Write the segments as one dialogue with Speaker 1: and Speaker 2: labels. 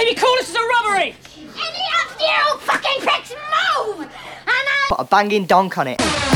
Speaker 1: want to be cool. This is a robbery.
Speaker 2: Any of you fucking pricks move! And I'll
Speaker 3: put a banging donk on it.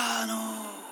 Speaker 3: あの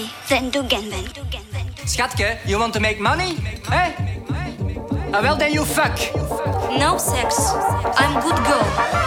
Speaker 3: money,
Speaker 1: then do gangbang.
Speaker 4: Schatke, you want to make money? Hè? Eh? Ah, well, then you fuck.
Speaker 1: No sex. I'm good girl.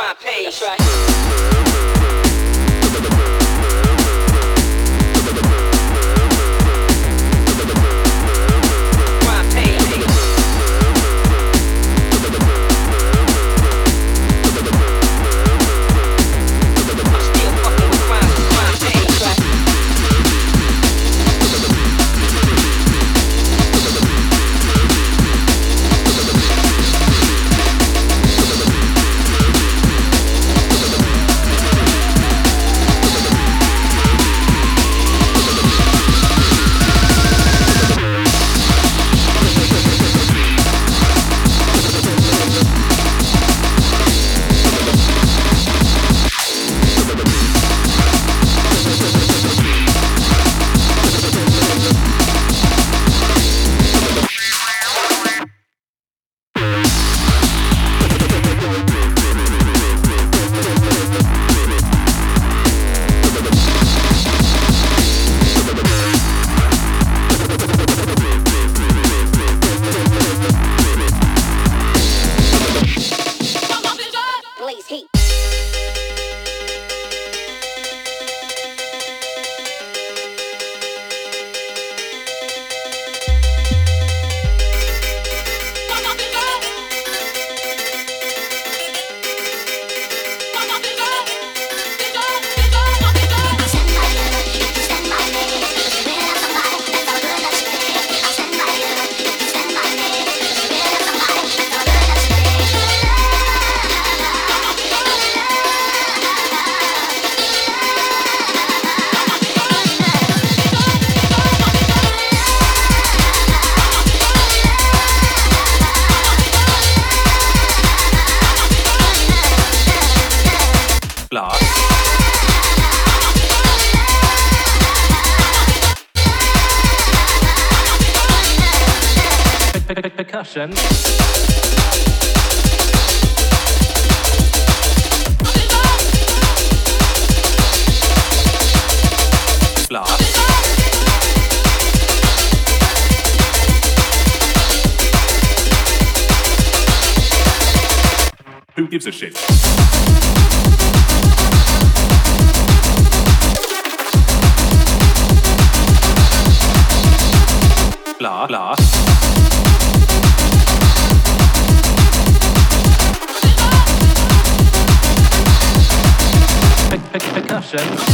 Speaker 2: front page. That's right.
Speaker 5: session.
Speaker 6: Who gives a shit?
Speaker 5: blah blah
Speaker 7: session.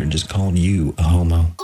Speaker 7: And just
Speaker 8: called you
Speaker 2: a homo.